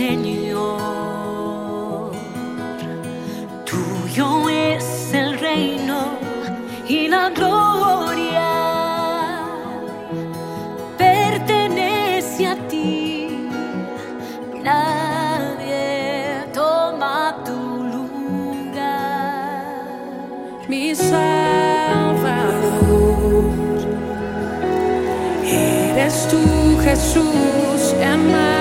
Señor. Tuyo es el reino y la gloria. Pertenece a ti. Nadie toma tu lugar. mi Salvador. Eres tú, Jesús, amado.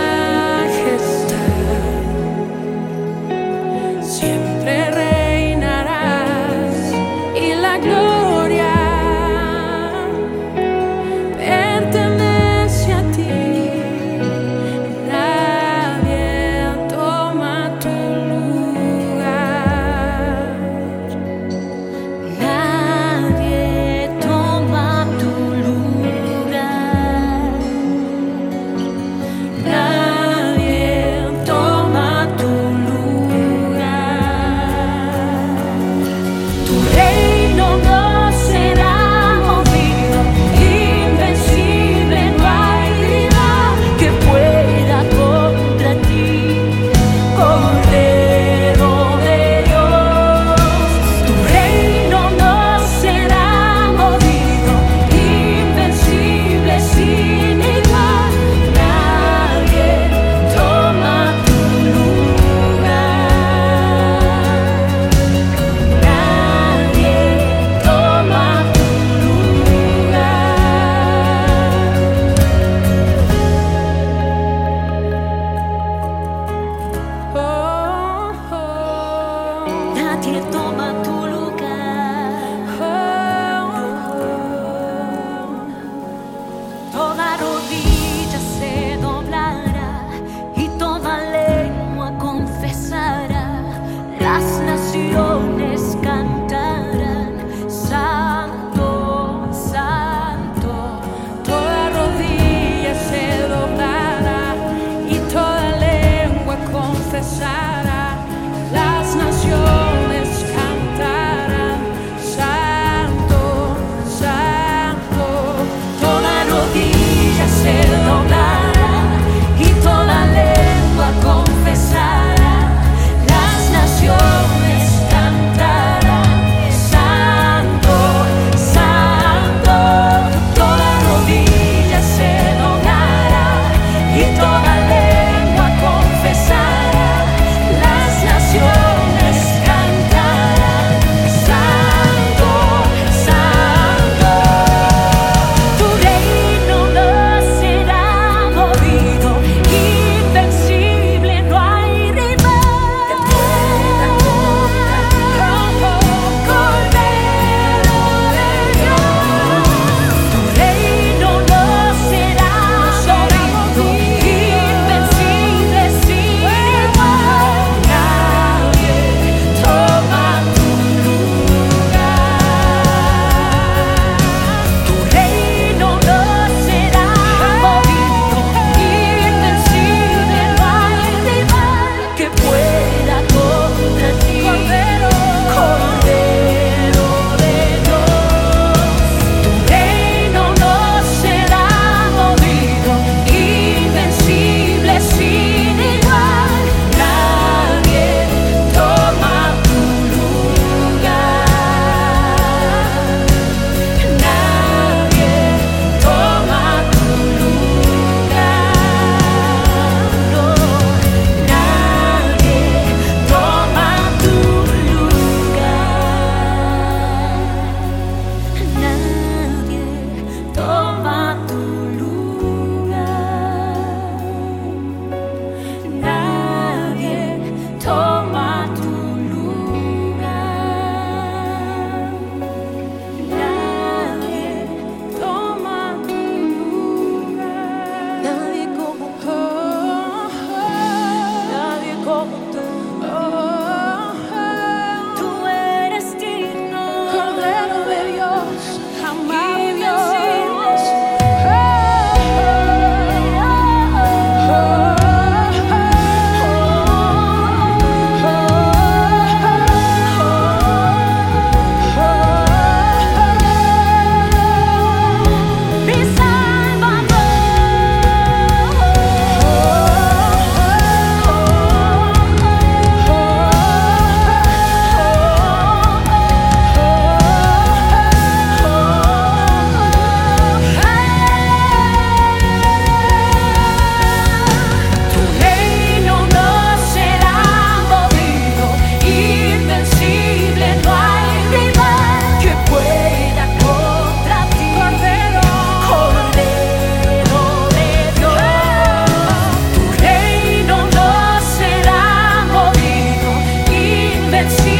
that she